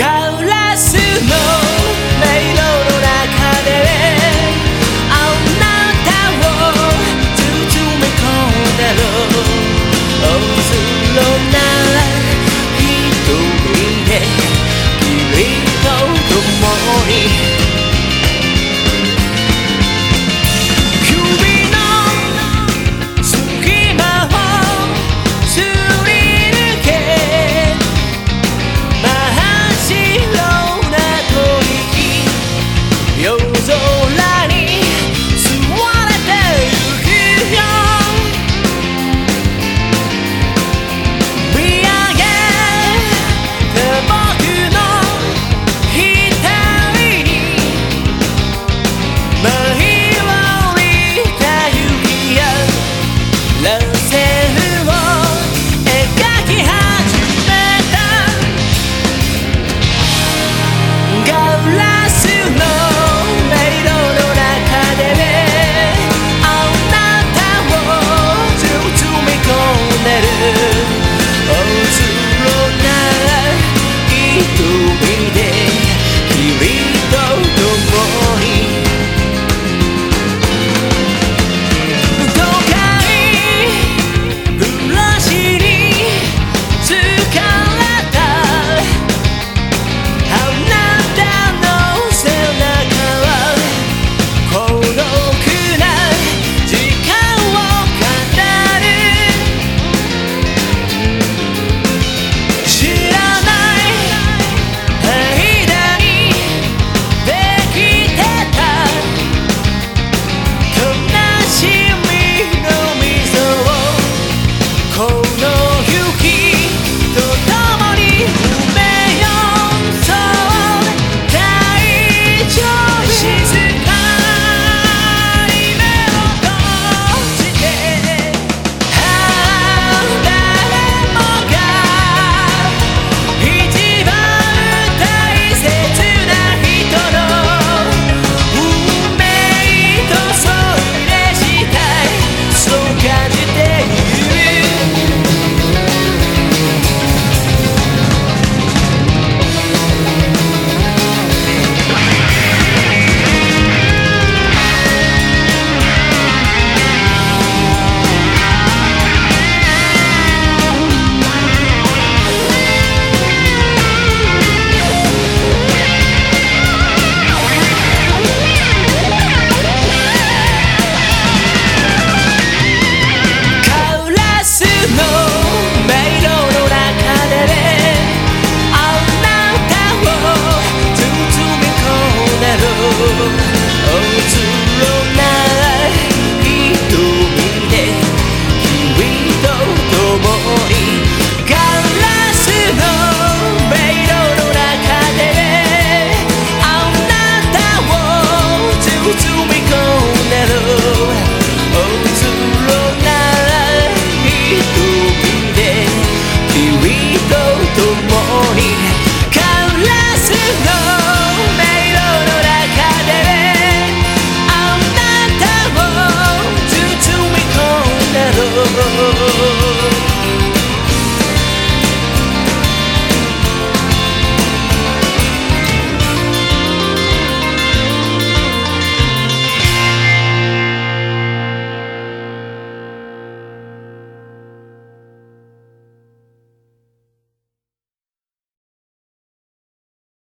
Cada